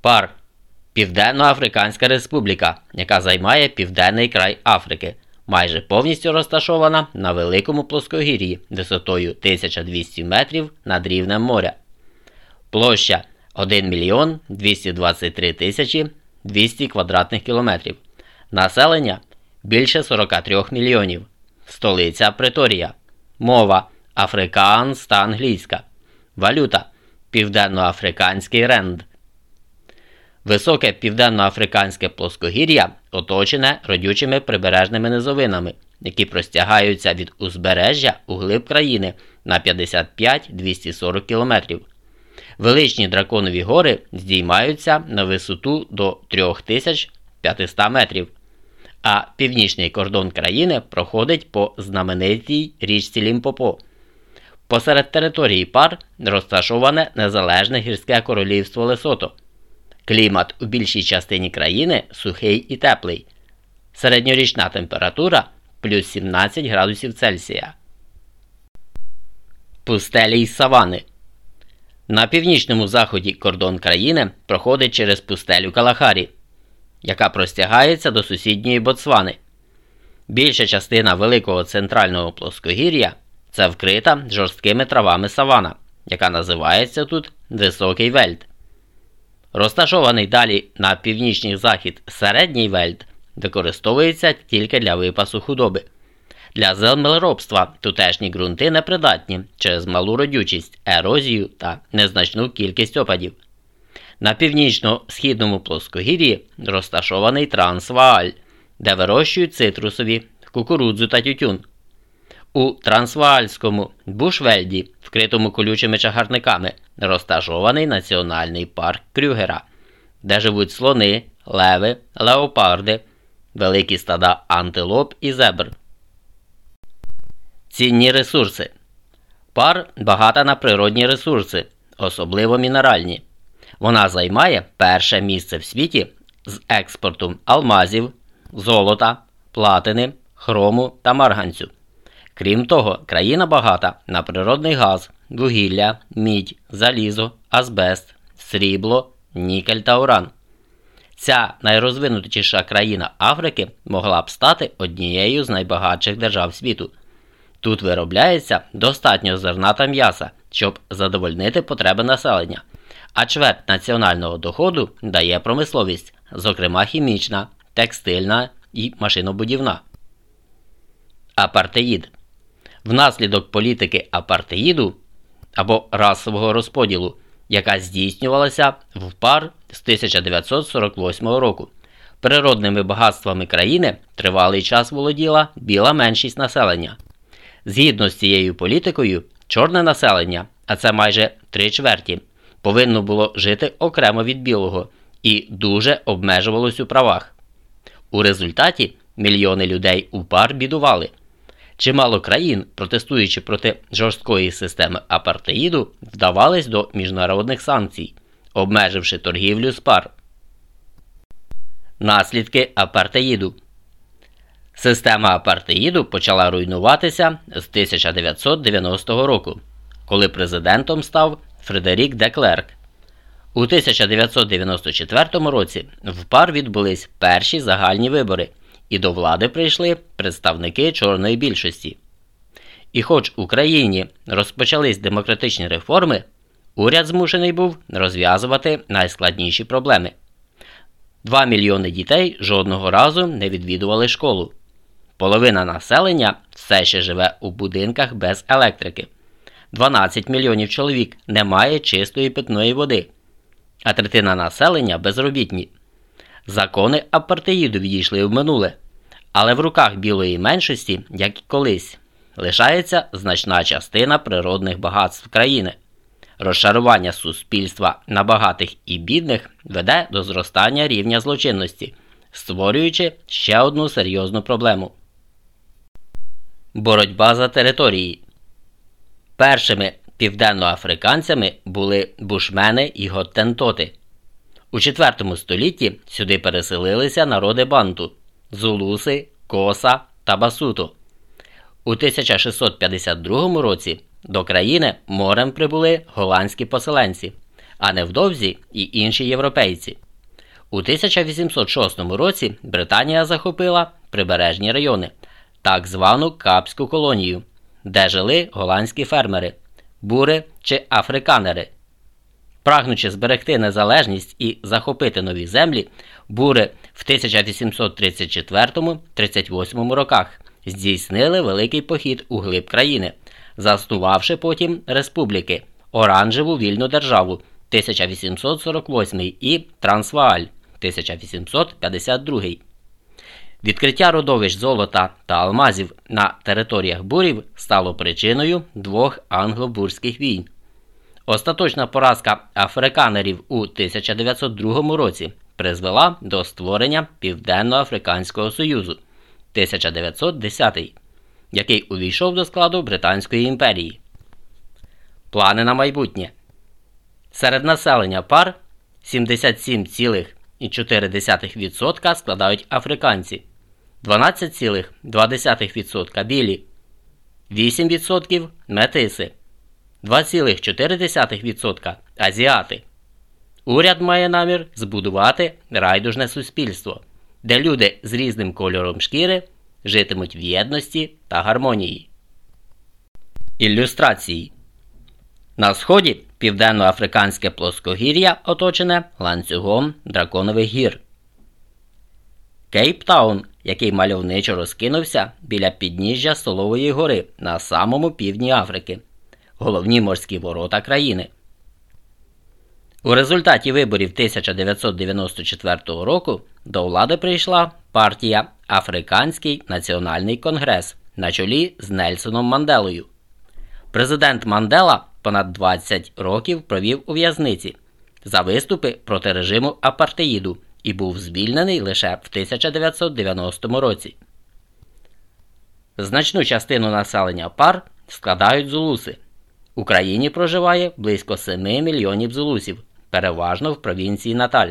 Пар Південно-Африканська Республіка, яка займає південний край Африки, майже повністю розташована на великому плоскогір'ї висотою 1200 метрів над рівнем моря. Площа 1 мільйон 223 тисячі 200 квадратних кілометрів. Населення більше 43 мільйонів. Столиця Преторія. Мова Африкаанс та англійська. Валюта Південноафриканський ренд. Високе південноафриканське плоскогір'я оточене родючими прибережними низовинами, які простягаються від узбережжя у глиб країни на 55-240 км. Величні драконові гори здіймаються на висоту до 3500 метрів, а північний кордон країни проходить по знаменитій річці Лімпопо. Посеред території пар розташоване незалежне гірське королівство Лесото. Клімат у більшій частині країни сухий і теплий. Середньорічна температура плюс 17 градусів Цельсія. Пустелі й савани. На північному заході кордон країни проходить через пустелю Калахарі, яка простягається до сусідньої Ботсвани. Більша частина великого центрального плоскогір'я це вкрита жорсткими травами савана, яка називається тут Високий Вельт. Розташований далі на північний захід середній вельт використовується тільки для випасу худоби. Для землеробства тутешні ґрунти непридатні через малу родючість, ерозію та незначну кількість опадів. На північно-східному плоскогір'ї розташований Трансвааль, де вирощують цитрусові, кукурудзу та тютюн. У Трансваальському Бушвельді, вкритому колючими чагарниками, розташований національний парк Крюгера, де живуть слони, леви, леопарди, великі стада антилоп і зебр. Цінні ресурси. Пар багата на природні ресурси, особливо мінеральні. Вона займає перше місце в світі з експортом алмазів, золота, платини, хрому та марганцю. Крім того, країна багата на природний газ, вугілля, мідь, залізо, азбест, срібло, нікель та уран. Ця найрозвинутіша країна Африки могла б стати однією з найбагатших держав світу. Тут виробляється достатньо зерна та м'яса, щоб задовольнити потреби населення, а чверть національного доходу дає промисловість, зокрема хімічна, текстильна і машинобудівна. Апартеїд Внаслідок політики апартеїду або расового розподілу, яка здійснювалася в пар з 1948 року. Природними багатствами країни тривалий час володіла біла меншість населення. Згідно з цією політикою, чорне населення, а це майже три чверті, повинно було жити окремо від білого і дуже обмежувалось у правах. У результаті мільйони людей у пар бідували. Чимало країн, протестуючи проти жорсткої системи апартеїду, вдавались до міжнародних санкцій, обмеживши торгівлю з пар. Наслідки апартеїду Система апартеїду почала руйнуватися з 1990 року, коли президентом став Фредерік Деклерк. У 1994 році в пар відбулись перші загальні вибори і до влади прийшли представники чорної більшості. І хоч в Україні розпочались демократичні реформи, уряд змушений був розв'язувати найскладніші проблеми. Два мільйони дітей жодного разу не відвідували школу. Половина населення все ще живе у будинках без електрики. 12 мільйонів чоловік не має чистої питної води, а третина населення безробітні. Закони апартеїду відійшли в минуле, але в руках білої меншості, як і колись, лишається значна частина природних багатств країни. Розшарування суспільства на багатих і бідних веде до зростання рівня злочинності, створюючи ще одну серйозну проблему. Боротьба за території. Першими південноафриканцями були бушмени і готтентоти. У IV столітті сюди переселилися народи банту зулуси, коса та басуто. У 1652 році до країни морем прибули голландські поселенці, а невдовзі і інші європейці. У 1806 році Британія захопила прибережні райони, так звану Капську колонію, де жили голландські фермери, бури чи африканери. Прагнучи зберегти незалежність і захопити нові землі, бури в 1834-38 роках здійснили великий похід у глиб країни, заснувавши потім республіки Оранжеву вільну державу 1848 і Трансвааль 1852. Відкриття родовищ золота та алмазів на територіях бурів стало причиною двох англо-бурських війн. Остаточна поразка африканерів у 1902 році призвела до створення Південно-Африканського Союзу 1910, який увійшов до складу Британської імперії. Плани на майбутнє серед населення пар 77,4% складають африканці, 12,2% білі, 8% метиси. 2,4% азіати. Уряд має намір збудувати райдужне суспільство, де люди з різним кольором шкіри житимуть в єдності та гармонії. Ілюстрації На сході південноафриканське плоскогір'я оточене ланцюгом драконових гір. Кейптаун, який мальовничо розкинувся біля підніжжя Столової гори на самому півдні Африки головні морські ворота країни. У результаті виборів 1994 року до влади прийшла партія Африканський національний конгрес на чолі з Нельсоном Манделою. Президент Мандела понад 20 років провів у в'язниці за виступи проти режиму апартеїду і був звільнений лише в 1990 році. Значну частину населення пар складають зулуси. Україні проживає близько 7 мільйонів зулусів, переважно в провінції Наталь.